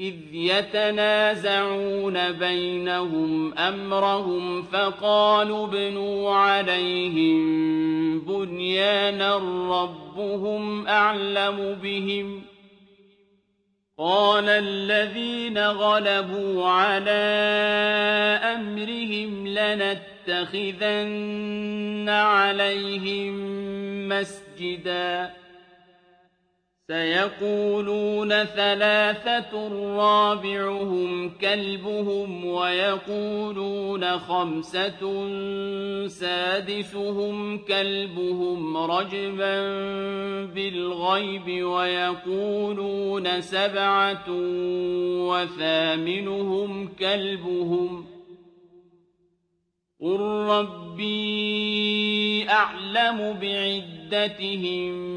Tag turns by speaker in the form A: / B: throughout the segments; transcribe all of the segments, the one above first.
A: إذ يتنازعون بينهم أمرهم فقالوا ابنوا عليهم بنيانا ربهم أعلم بهم. قال الذين غلبوا على أمرهم لنتخذن عليهم مسجداً. سيقولون ثلاثة رابعهم كلبهم ويقولون خمسة سادسهم كلبهم رجبا بالغيب ويقولون سبعة وثامنهم كلبهم قل ربي أعلم بعدتهم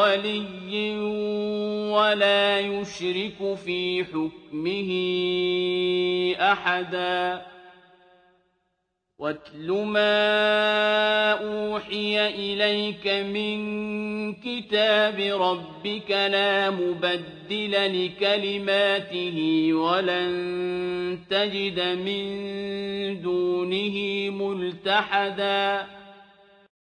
A: ولي ولا يشرك في حكمه أحدا. واتل ما أوحي إليك من كتاب ربك لا مبدل لكلماته ولن تجد من دونه ملتحداً.